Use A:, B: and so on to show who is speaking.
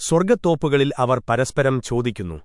A: സ്വർഗത്തോപ്പുകളിൽ അവർ പരസ്പരം ചോദിക്കുന്നു.